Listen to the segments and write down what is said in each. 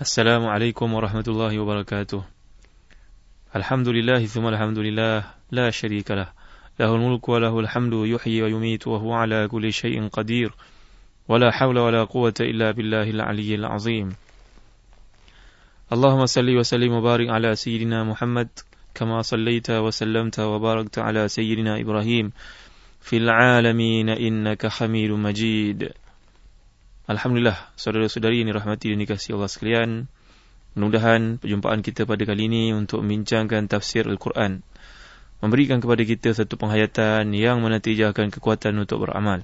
السلام عليكم ورحمة الله وبركاته. الحمد لله ثم الحمد لله لا شريك له. له الملك وله الحمد يحيي ويميت وهو على كل شيء قدير. ولا حول ولا قوة إلا بالله العلي العظيم. اللهم صل وسلم وبارك على سيدنا محمد كما صليت وسلمت وباركت على سيدنا إبراهيم. في العالمين إنك حميد مجيد. Alhamdulillah, saudara-saudari ini rahmati dan dikasihi Allah sekalian. Mudah-mudahan perjumpaan kita pada kali ini untuk membincangkan tafsir Al-Quran. Memberikan kepada kita satu penghayatan yang menatijahkan kekuatan untuk beramal.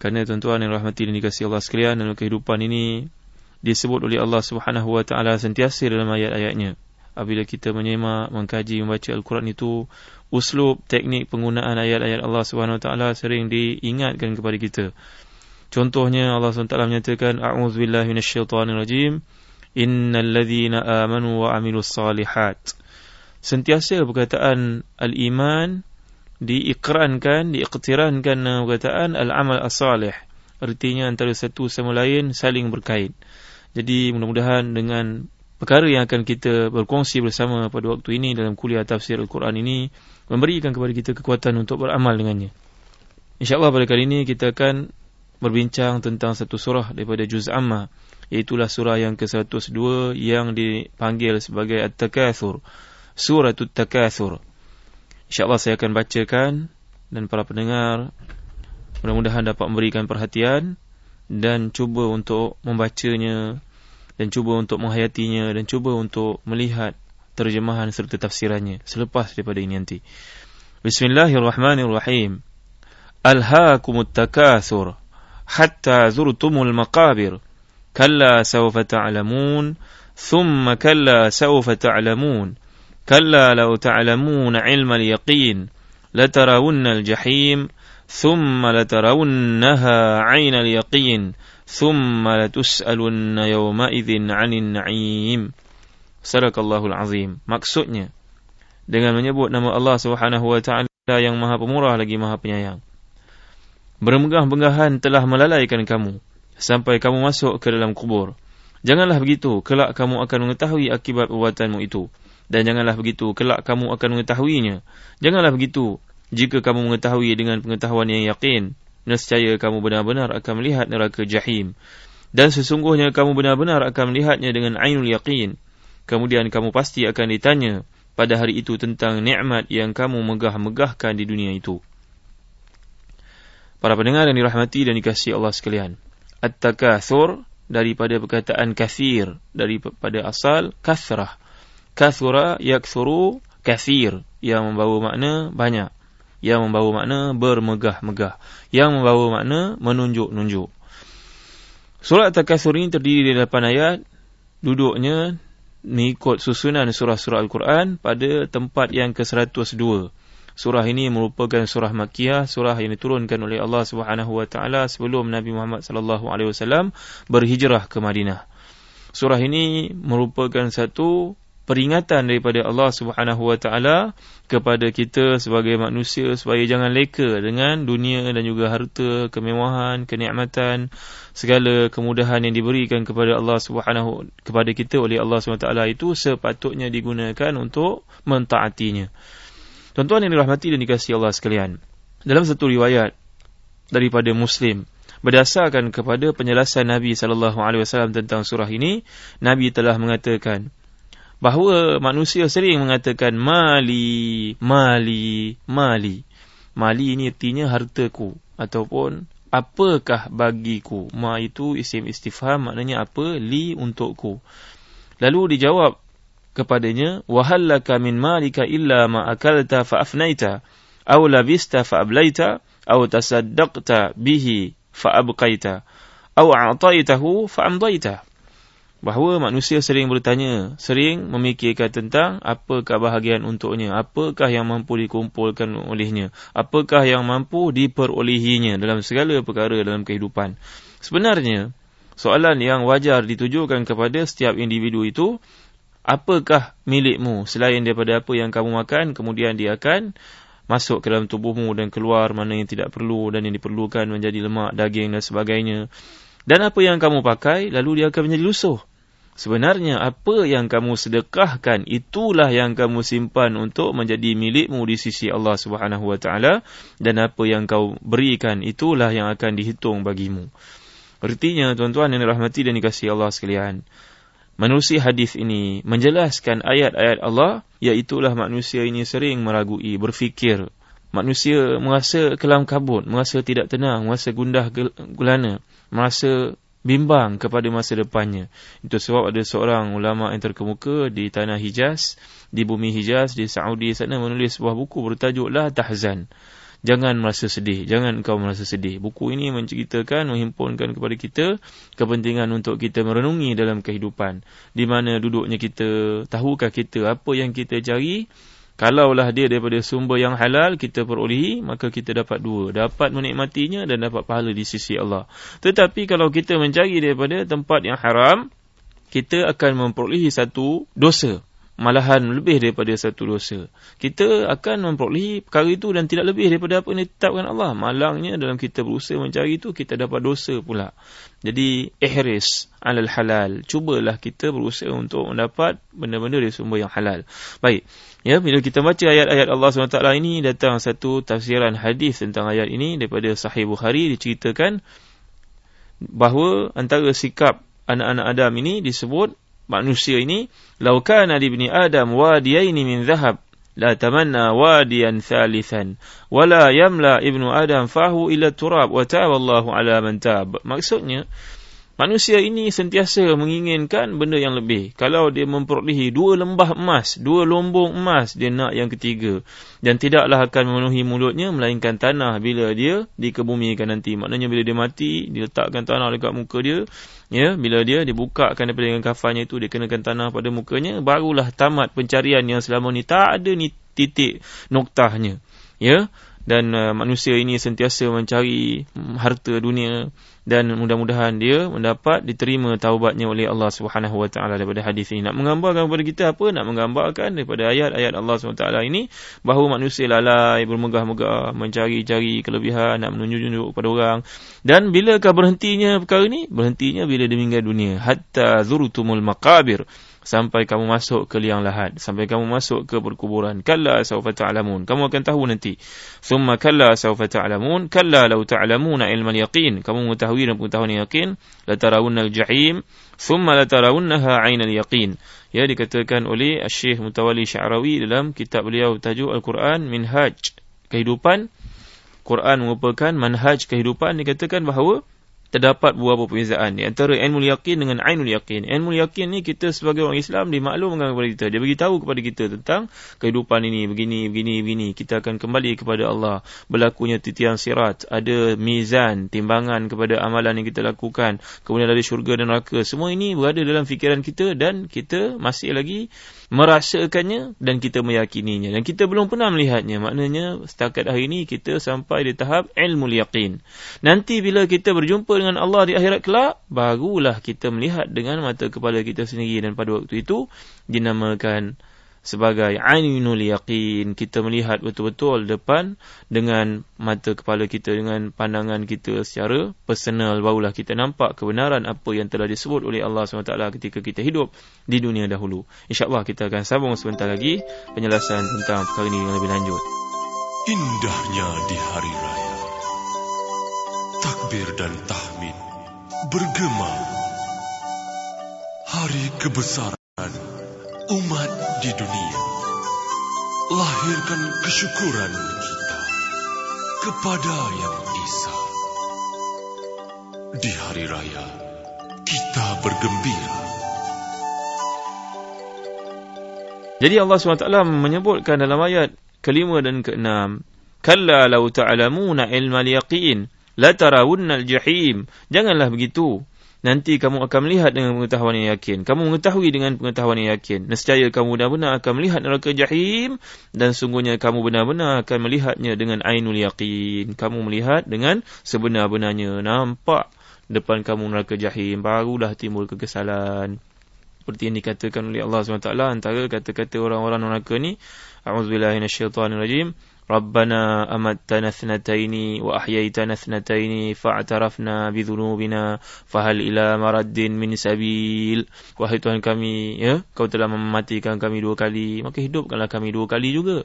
Kerana tuan-tuan yang rahmati dan dikasihi Allah sekalian dalam kehidupan ini disebut oleh Allah Subhanahu Wa Taala sentiasa dalam ayat-ayatnya. Apabila kita menyemak, mengkaji, membaca Al-Quran itu, uslub, teknik penggunaan ayat-ayat Allah Subhanahu Wa Taala sering diingatkan kepada kita. Contohnya Allah SWT menyatakan A'udzubillahi minasyaitanirrajim Innal ladhina amanu wa amilus salihat. Sentiasa perkataan al-iman diikrankan, diiktirankan perkataan al-amal as-salih. Artinya antara satu sama lain saling berkait. Jadi mudah-mudahan dengan perkara yang akan kita berkongsi bersama pada waktu ini dalam kuliah tafsir Al-Quran ini Memberikan kepada kita kekuatan untuk beramal dengannya. InsyaAllah pada kali ini kita akan berbincang tentang satu surah daripada Juz Amma. Iaitulah surah yang ke-102 yang dipanggil sebagai At-Takathur. Surah At-Takathur InsyaAllah saya akan bacakan dan para pendengar mudah-mudahan dapat memberikan perhatian dan cuba untuk membacanya dan cuba untuk menghayatinya dan cuba untuk melihat terjemahan serta tafsirannya selepas daripada ini nanti. Bismillahirrahmanirrahim. Alhaakumut takathur حتى زرتم المقابر كلا سوف تعلمون ثم كلا سوف تعلمون كلا لو تعلمون علم اليقين لترون الجحيم ثم لترونها عين اليقين ثم لتسألن يومئذ عن النعيم صدق الله العظيم maksudnya dengan menyebut nama Allah Subhanahu wa taala yang Maha Pemurah lagi Maha Penyayang bermegah-megahan telah melalaikan kamu sampai kamu masuk ke dalam kubur. Janganlah begitu, kelak kamu akan mengetahui akibat perbuatanmu itu. Dan janganlah begitu, kelak kamu akan mengetahuinya. Janganlah begitu, jika kamu mengetahui dengan pengetahuan yang yakin, nescaya kamu benar-benar akan melihat neraka jahim. Dan sesungguhnya kamu benar-benar akan melihatnya dengan ainul yakin. Kemudian kamu pasti akan ditanya pada hari itu tentang nikmat yang kamu megah-megahkan di dunia itu. Para pendengar yang dirahmati dan dikasihi Allah sekalian. At-takathur daripada perkataan kathir. Daripada asal kathrah. Kathura yakthuru kathir. Yang membawa makna banyak. Yang membawa makna bermegah-megah. Yang membawa makna menunjuk-nunjuk. Surat At-takathur ini terdiri dari 8 ayat. Duduknya mengikut susunan surah-surah Al-Quran pada tempat yang ke-102. Surah ini merupakan surah Makkiyah, surah yang diturunkan oleh Allah Subhanahu wa taala sebelum Nabi Muhammad sallallahu alaihi wasallam berhijrah ke Madinah. Surah ini merupakan satu peringatan daripada Allah Subhanahu wa taala kepada kita sebagai manusia supaya jangan leka dengan dunia dan juga harta, kemewahan, kenikmatan, segala kemudahan yang diberikan kepada Allah Subhanahu kepada kita oleh Allah Subhanahu wa taala itu sepatutnya digunakan untuk mentaatinya. Tuan-tuan yang dirahmati dan dikasihi Allah sekalian. Dalam satu riwayat daripada Muslim berdasarkan kepada penjelasan Nabi sallallahu alaihi wasallam tentang surah ini, Nabi telah mengatakan bahawa manusia sering mengatakan mali, mali, mali. Mali ini artinya hartaku ataupun apakah bagiku. Ma itu isim istifham maknanya apa? Li untukku. Lalu dijawab kepadanya wahallaka min malika illa ma akalta fa afnaita aw labista fa ablaita aw tasaddaqta bihi fa abqaita aw a'taitahu fa amdaita. Bahawa manusia sering bertanya sering memikirkan tentang apakah bahagian untuknya apakah yang mampu dikumpulkan olehnya apakah yang mampu diperolehinya dalam segala perkara dalam kehidupan. Sebenarnya soalan yang wajar ditujukan kepada setiap individu itu apakah milikmu selain daripada apa yang kamu makan kemudian dia akan masuk ke dalam tubuhmu dan keluar mana yang tidak perlu dan yang diperlukan menjadi lemak, daging dan sebagainya. Dan apa yang kamu pakai lalu dia akan menjadi lusuh. Sebenarnya apa yang kamu sedekahkan itulah yang kamu simpan untuk menjadi milikmu di sisi Allah Subhanahu Wa Taala. Dan apa yang kau berikan itulah yang akan dihitung bagimu. Artinya tuan-tuan yang dirahmati dan dikasihi Allah sekalian, Menerusi hadis ini menjelaskan ayat-ayat Allah iaitulah manusia ini sering meragui, berfikir. Manusia merasa kelam kabut, merasa tidak tenang, merasa gundah gulana, merasa bimbang kepada masa depannya. Itu sebab ada seorang ulama yang terkemuka di tanah Hijaz, di bumi Hijaz, di Saudi sana menulis sebuah buku bertajuk La Tahzan. Jangan merasa sedih, jangan kau merasa sedih. Buku ini menceritakan, menghimpunkan kepada kita kepentingan untuk kita merenungi dalam kehidupan. Di mana duduknya kita, tahukah kita apa yang kita cari, Kalaulah dia daripada sumber yang halal kita perolehi, maka kita dapat dua. Dapat menikmatinya dan dapat pahala di sisi Allah. Tetapi kalau kita mencari daripada tempat yang haram, kita akan memperolehi satu dosa malahan lebih daripada satu dosa. Kita akan memperolehi perkara itu dan tidak lebih daripada apa yang ditetapkan Allah. Malangnya dalam kita berusaha mencari itu, kita dapat dosa pula. Jadi, ihris alal halal. Cubalah kita berusaha untuk mendapat benda-benda dari sumber yang halal. Baik. Ya, bila kita baca ayat-ayat Allah SWT ini, datang satu tafsiran hadis tentang ayat ini daripada Sahih Bukhari diceritakan bahawa antara sikap anak-anak Adam ini disebut manusia ini law kana li ibni adam wadiyaini min dhahab la tamanna wadiyan thalithan wala yamla ibnu adam fahu ila turab wa ta'ala Allahu ala man tab maksudnya Manusia ini sentiasa menginginkan benda yang lebih. Kalau dia memperolehi dua lembah emas, dua lombong emas, dia nak yang ketiga. Dan tidaklah akan memenuhi mulutnya, melainkan tanah bila dia dikebumikan nanti. Maknanya bila dia mati, diletakkan tanah dekat muka dia. Ya, Bila dia dibukakan daripada dengan kafannya itu, dia kenakan tanah pada mukanya, barulah tamat pencarian yang selama ni tak ada ni titik noktahnya. Ya, dan uh, manusia ini sentiasa mencari um, harta dunia. Dan mudah-mudahan dia mendapat diterima taubatnya oleh Allah Subhanahu wa taala daripada hadis ini. Nak menggambarkan kepada kita apa? Nak menggambarkan daripada ayat-ayat Allah Subhanahu wa taala ini bahawa manusia lalai bermegah-megah mencari-cari kelebihan nak menunjuk-nunjuk kepada orang. Dan bilakah berhentinya perkara ini? Berhentinya bila dia meninggal dunia. Hatta zurtumul maqabir sampai kamu masuk ke liang lahat sampai kamu masuk ke perkuburan. Kalla sawfa ta'lamun. Kamu akan tahu nanti. Thumma kalla sawfa ta'lamun. Kalla law ta'lamuna ilmal yaqin. Kamu mengetahui dan pengetahuan yang yakin. La tarawunna al-jahim thumma la tarawunnaha 'ainal yaqin. Ya dikatakan oleh Syekh Mutawalli Sya'rawi dalam kitab beliau tajuk Al-Quran Minhaj kehidupan. Quran merupakan manhaj kehidupan. Dikatakan bahawa terdapat beberapa perbezaan di antara ilmu yakin dengan ainul yakin. Ilmu yakin ni kita sebagai orang Islam dimaklumkan kepada kita. Dia beritahu kepada kita tentang kehidupan ini begini begini begini. Kita akan kembali kepada Allah. Berlakunya titian sirat, ada mizan, timbangan kepada amalan yang kita lakukan. Kemudian ada syurga dan neraka. Semua ini berada dalam fikiran kita dan kita masih lagi merasakannya dan kita meyakininya. Dan kita belum pernah melihatnya. Maknanya setakat hari ini kita sampai di tahap ilmu yakin. Nanti bila kita berjumpa dengan Allah di akhirat kelak, barulah kita melihat dengan mata kepala kita sendiri. Dan pada waktu itu dinamakan sebagai ainul yaqin. Kita melihat betul-betul depan dengan mata kepala kita dengan pandangan kita secara personal. Barulah kita nampak kebenaran apa yang telah disebut oleh Allah SWT ketika kita hidup di dunia dahulu. Insyaallah kita akan sambung sebentar lagi penjelasan tentang perkara ini lebih lanjut. Indahnya di hari raya takbir dan tahmid bergema. Hari kebesaran umat di dunia. Lahirkan kesyukuran kita kepada yang Esa. Di hari raya kita bergembira. Jadi Allah SWT menyebutkan dalam ayat kelima dan keenam Kalla lau ta'lamuna ilmal yaqin La tarawunnal jahim. Janganlah begitu. Nanti kamu akan melihat dengan pengetahuan yang yakin. Kamu mengetahui dengan pengetahuan yang yakin. Nescaya kamu benar-benar akan melihat neraka jahim. Dan sungguhnya kamu benar-benar akan melihatnya dengan ainul yakin. Kamu melihat dengan sebenar-benarnya. Nampak depan kamu neraka jahim. Barulah timbul kekesalan. Seperti yang dikatakan oleh Allah SWT. Antara kata-kata orang-orang neraka ni. Amattana thnataini wa ahyaitana thnataini fa'tarafna bi dhunubina fahal ila maraddin min sabil wahai Tuhan kami ya kau telah mematikan kami dua kali. Maka hidupkanlah kami dua kali juga.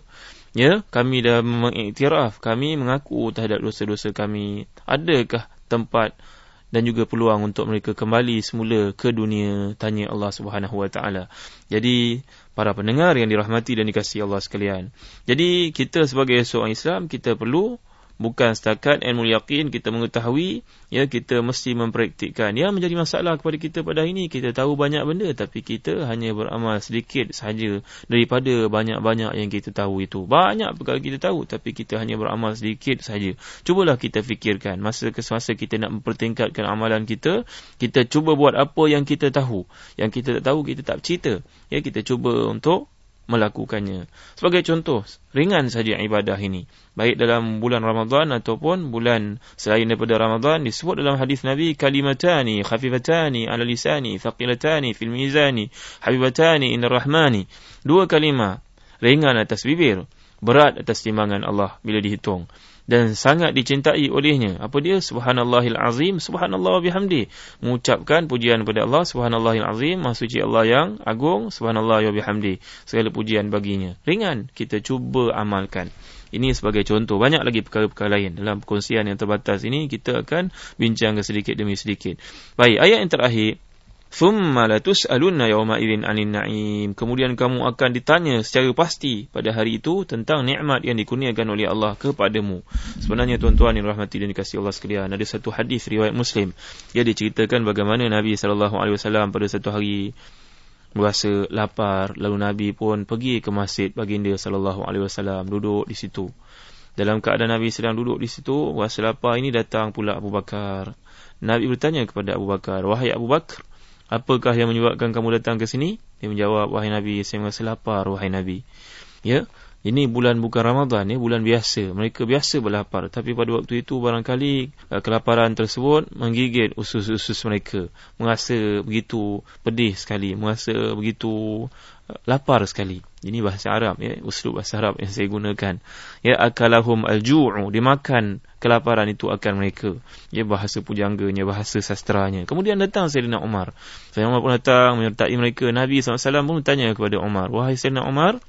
Ya kami dah mengiktiraf kami mengaku terhadap dosa-dosa kami. Adakah tempat dan juga peluang untuk mereka kembali semula ke dunia? Tanya Allah Subhanahu wa taala. Jadi para pendengar yang dirahmati dan dikasihi Allah sekalian. Jadi kita sebagai seorang Islam kita perlu bukan setakat ilmu yakin kita mengetahui ya kita mesti mempraktikkan. Yang menjadi masalah kepada kita pada hari ini kita tahu banyak benda tapi kita hanya beramal sedikit sahaja daripada banyak-banyak yang kita tahu itu. Banyak perkara kita tahu tapi kita hanya beramal sedikit sahaja cubalah kita fikirkan masa ke masa kita nak mempertingkatkan amalan kita kita cuba buat apa yang kita tahu. Yang kita tak tahu kita tak cerita ya kita cuba untuk melakukannya. Sebagai contoh, ringan saja ibadah ini. Baik dalam bulan Ramadan ataupun bulan selain daripada Ramadan disebut dalam hadis Nabi kalimatani khafifatani ala lisani thaqilatani fil mizani habibatani inna rahmani. Dua kalimah ringan atas bibir, berat atas timbangan Allah bila dihitung dan sangat dicintai olehnya. Apa dia? Subhanallahil azim, subhanallah bihamdi. Mengucapkan pujian kepada Allah, subhanallahil azim, maha suci Allah yang agung, subhanallah bihamdi. Segala pujian baginya. Ringan kita cuba amalkan. Ini sebagai contoh. Banyak lagi perkara-perkara lain. Dalam perkongsian yang terbatas ini, kita akan bincangkan sedikit demi sedikit. Baik, ayat yang terakhir. Thumma latus'alunna yawma idzin 'anil na'im. Kemudian kamu akan ditanya secara pasti pada hari itu tentang nikmat yang dikurniakan oleh Allah kepadamu. Sebenarnya tuan-tuan yang rahmati dan dikasihi Allah sekalian, ada satu hadis riwayat Muslim. Dia diceritakan bagaimana Nabi wasallam pada satu hari berasa lapar, lalu Nabi pun pergi ke masjid baginda wasallam duduk di situ. Dalam keadaan Nabi sedang duduk di situ, berasa lapar ini datang pula Abu Bakar. Nabi bertanya kepada Abu Bakar, "Wahai Abu Bakar, Apakah yang menyebabkan kamu datang ke sini? Dia menjawab, wahai Nabi, saya merasa lapar, wahai Nabi. Ya, ini bulan bukan Ramadan, ya, bulan biasa. Mereka biasa berlapar. Tapi pada waktu itu, barangkali uh, kelaparan tersebut menggigit usus-usus mereka. Merasa begitu pedih sekali. Merasa begitu lapar sekali. Ini bahasa Arab ya, uslub bahasa Arab yang saya gunakan. Ya akalahum alju'u, dimakan kelaparan itu akan mereka. Ya bahasa pujangganya, bahasa sastranya. Kemudian datang Sayyidina Umar. Sayyidina Umar pun datang menyertai mereka. Nabi SAW pun bertanya kepada Umar, "Wahai Sayyidina Umar,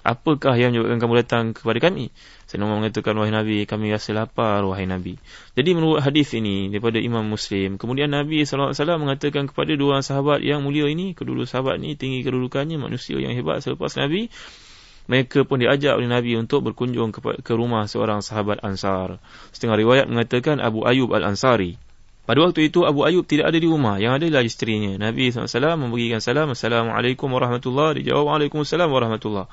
apakah yang menyebabkan kamu datang kepada kami? Saya nak mengatakan, wahai Nabi, kami rasa lapar, wahai Nabi. Jadi menurut hadis ini, daripada Imam Muslim, kemudian Nabi SAW mengatakan kepada dua sahabat yang mulia ini, kedua sahabat ini tinggi kedudukannya, manusia yang hebat selepas Nabi, mereka pun diajak oleh Nabi untuk berkunjung ke, rumah seorang sahabat Ansar. Setengah riwayat mengatakan Abu Ayub Al-Ansari. Pada waktu itu Abu Ayub tidak ada di rumah, yang ada adalah isterinya. Nabi SAW memberikan salam, Assalamualaikum warahmatullahi Dijawab, Waalaikumsalam warahmatullahi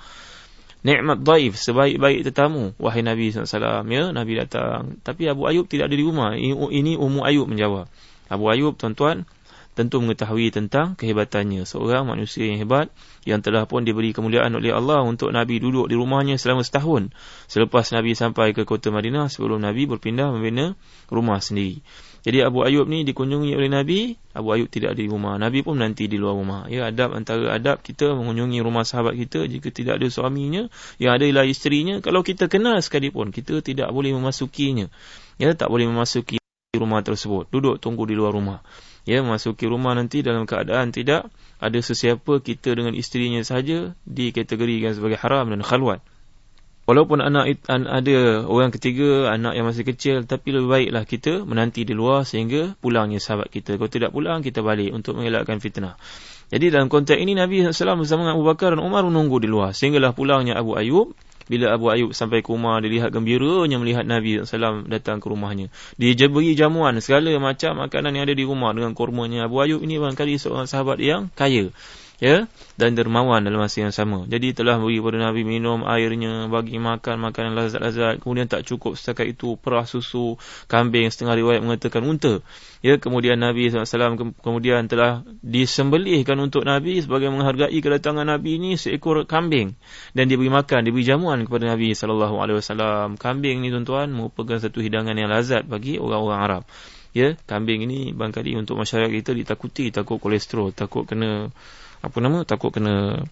Nikmat daif sebaik-baik tetamu. Wahai Nabi SAW ya Nabi datang. Tapi Abu Ayub tidak ada di rumah. Ini, Ummu Ayub menjawab. Abu Ayub tuan-tuan tentu mengetahui tentang kehebatannya. Seorang manusia yang hebat yang telah pun diberi kemuliaan oleh Allah untuk Nabi duduk di rumahnya selama setahun. Selepas Nabi sampai ke kota Madinah sebelum Nabi berpindah membina rumah sendiri jadi Abu Ayub ni dikunjungi oleh Nabi, Abu Ayub tidak ada di rumah. Nabi pun nanti di luar rumah. Ya, adab antara adab kita mengunjungi rumah sahabat kita jika tidak ada suaminya, yang ada ialah isterinya. Kalau kita kenal sekalipun, kita tidak boleh memasukinya. Ya, tak boleh memasuki rumah tersebut. Duduk tunggu di luar rumah. Ya, memasuki rumah nanti dalam keadaan tidak ada sesiapa kita dengan isterinya saja dikategorikan sebagai haram dan khalwat. Walaupun anak ada orang ketiga, anak yang masih kecil, tapi lebih baiklah kita menanti di luar sehingga pulangnya sahabat kita. Kalau tidak pulang, kita balik untuk mengelakkan fitnah. Jadi dalam konteks ini, Nabi SAW bersama Abu Bakar dan Umar menunggu di luar. Sehinggalah pulangnya Abu Ayub. Bila Abu Ayub sampai ke rumah, dia lihat gembiranya melihat Nabi SAW datang ke rumahnya. Dia beri jamuan, segala macam makanan yang ada di rumah dengan kurmanya. Abu Ayub ini barangkali seorang sahabat yang kaya ya dan dermawan dalam masa yang sama. Jadi telah beri kepada Nabi minum airnya, bagi makan makanan lazat-lazat, kemudian tak cukup setakat itu perah susu kambing setengah riwayat mengatakan unta. Ya, kemudian Nabi SAW kemudian telah disembelihkan untuk Nabi sebagai menghargai kedatangan Nabi ini seekor kambing dan diberi makan, diberi jamuan kepada Nabi SAW. Kambing ni tuan-tuan merupakan satu hidangan yang lazat bagi orang-orang Arab. Ya, kambing ini bangkali untuk masyarakat kita ditakuti takut kolesterol, takut kena apa nama takut kena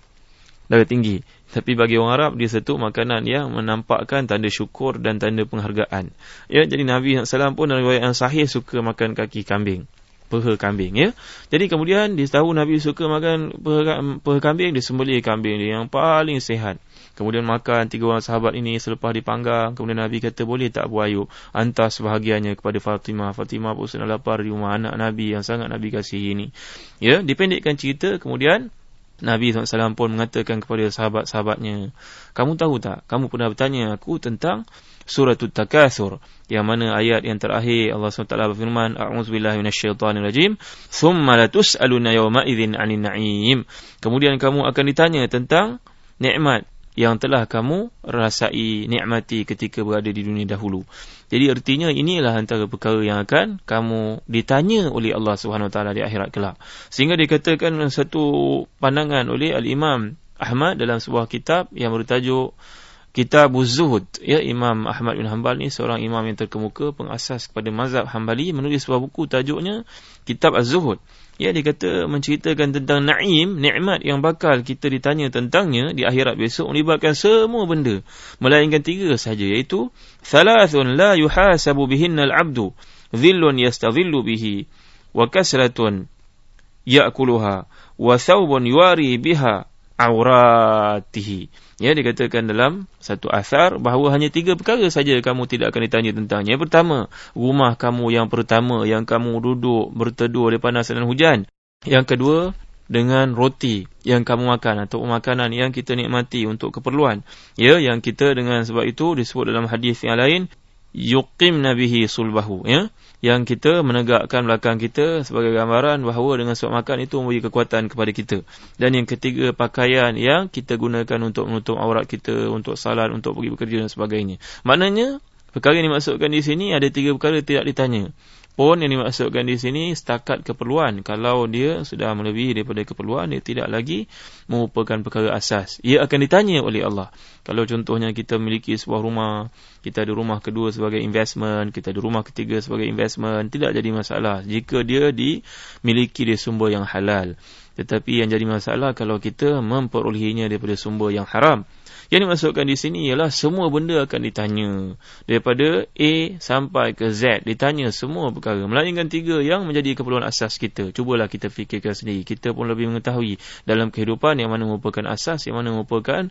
darah tinggi. Tapi bagi orang Arab dia satu makanan yang menampakkan tanda syukur dan tanda penghargaan. Ya, jadi Nabi SAW pun dalam riwayat yang sahih suka makan kaki kambing. Peha kambing ya. Jadi kemudian dia tahu Nabi suka makan peha, peha kambing, dia sembelih kambing dia yang paling sehat. Kemudian makan tiga orang sahabat ini selepas dipanggang. Kemudian Nabi kata boleh tak buat ayub. Hantar sebahagiannya kepada Fatimah. Fatimah pun sedang lapar di rumah anak Nabi yang sangat Nabi kasih ini. Ya, dipendekkan cerita kemudian Nabi SAW pun mengatakan kepada sahabat-sahabatnya, kamu tahu tak, kamu pernah bertanya aku tentang suratul takathur, yang mana ayat yang terakhir Allah SWT berfirman, A'udzubillahi minasyaitanirajim, Thumma latus'aluna yawma idhin anin na'im. Kemudian kamu akan ditanya tentang nikmat yang telah kamu rasai nikmati ketika berada di dunia dahulu. Jadi artinya inilah antara perkara yang akan kamu ditanya oleh Allah Subhanahu taala di akhirat kelak. Sehingga dikatakan satu pandangan oleh al-Imam Ahmad dalam sebuah kitab yang bertajuk Kitab Zuhud ya Imam Ahmad bin Hanbal ni seorang imam yang terkemuka pengasas kepada mazhab Hanbali menulis sebuah buku tajuknya Kitab Az-Zuhud Ya dia kata menceritakan tentang naim, nikmat yang bakal kita ditanya tentangnya di akhirat besok melibatkan semua benda. Melainkan tiga saja iaitu thalathun la yuhasabu bihinna al-'abdu dhillun yastadhillu bihi wa kasratun ya'kuluha wa thawbun yuwari biha awratihi Ya dikatakan dalam satu asar bahawa hanya tiga perkara saja kamu tidak akan ditanya tentangnya. Pertama, rumah kamu yang pertama yang kamu duduk berteduh di panas dan hujan. Yang kedua, dengan roti yang kamu makan atau makanan yang kita nikmati untuk keperluan. Ya, yang kita dengan sebab itu disebut dalam hadis yang lain yuqim nabihi sulbahu ya? Yang kita menegakkan belakang kita sebagai gambaran bahawa dengan sebab makan itu memberi kekuatan kepada kita. Dan yang ketiga pakaian yang kita gunakan untuk menutup aurat kita untuk salat untuk pergi bekerja dan sebagainya. Maknanya perkara yang dimaksudkan di sini ada tiga perkara tidak ditanya pun yang dimaksudkan di sini setakat keperluan. Kalau dia sudah melebihi daripada keperluan, dia tidak lagi merupakan perkara asas. Ia akan ditanya oleh Allah. Kalau contohnya kita memiliki sebuah rumah, kita ada rumah kedua sebagai investment, kita ada rumah ketiga sebagai investment, tidak jadi masalah jika dia dimiliki dari sumber yang halal. Tetapi yang jadi masalah kalau kita memperolehinya daripada sumber yang haram. Yang dimasukkan di sini ialah semua benda akan ditanya. Daripada A sampai ke Z, ditanya semua perkara. Melainkan tiga yang menjadi keperluan asas kita. Cubalah kita fikirkan sendiri. Kita pun lebih mengetahui dalam kehidupan yang mana merupakan asas, yang mana merupakan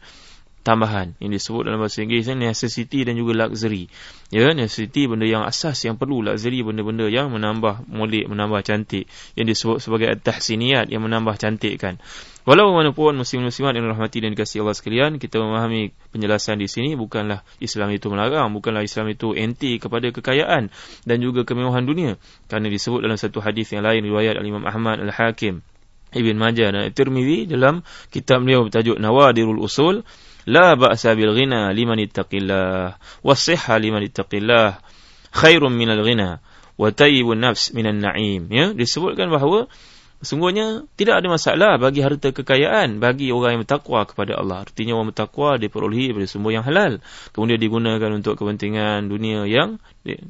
tambahan yang disebut dalam bahasa Inggeris necessity dan juga luxury. Ya, necessity benda yang asas yang perlu, luxury benda-benda yang menambah molek, menambah cantik yang disebut sebagai at-tahsiniyat yang menambah cantik kan. Walau mana pun muslim-muslimat yang rahmati dan dikasihi Allah sekalian, kita memahami penjelasan di sini bukanlah Islam itu melarang, bukanlah Islam itu anti kepada kekayaan dan juga kemewahan dunia. Kerana disebut dalam satu hadis yang lain riwayat Al-Imam Ahmad Al-Hakim Ibn Majah dan Tirmizi dalam kitab beliau bertajuk Nawadirul Usul La ba'sa bil ghina liman ittaqillah was-sihha liman ittaqillah khairun minal ghina wa tayyibun nafs minan na'im ya disebutkan bahawa Sungguhnya tidak ada masalah bagi harta kekayaan bagi orang yang bertakwa kepada Allah. Artinya orang bertakwa diperolehi daripada sumber yang halal. Kemudian digunakan untuk kepentingan dunia yang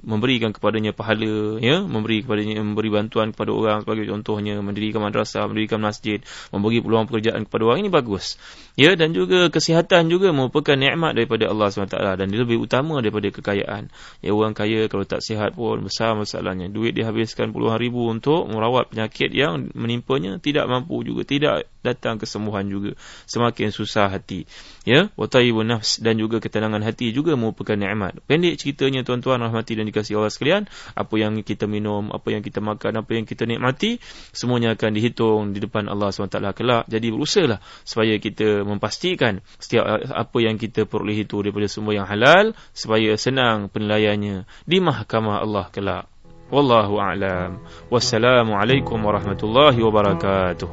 memberikan kepadanya pahala ya memberi kepadanya memberi bantuan kepada orang sebagai contohnya mendirikan madrasah mendirikan masjid memberi peluang pekerjaan kepada orang ini bagus ya dan juga kesihatan juga merupakan nikmat daripada Allah SWT dan lebih utama daripada kekayaan ya orang kaya kalau tak sihat pun besar masalahnya duit dihabiskan puluhan ribu untuk merawat penyakit yang menimpanya tidak mampu juga tidak datang kesembuhan juga semakin susah hati ya wa tayyibun nafs dan juga ketenangan hati juga merupakan nikmat pendek ceritanya tuan-tuan rahmat rahmati dan dikasihi Allah sekalian, apa yang kita minum, apa yang kita makan, apa yang kita nikmati, semuanya akan dihitung di depan Allah SWT kelak. Jadi berusahalah supaya kita memastikan setiap apa yang kita peroleh itu daripada semua yang halal, supaya senang penilaiannya di mahkamah Allah kelak. والله أعلم. والسلام عليكم ورحمة الله وبركاته.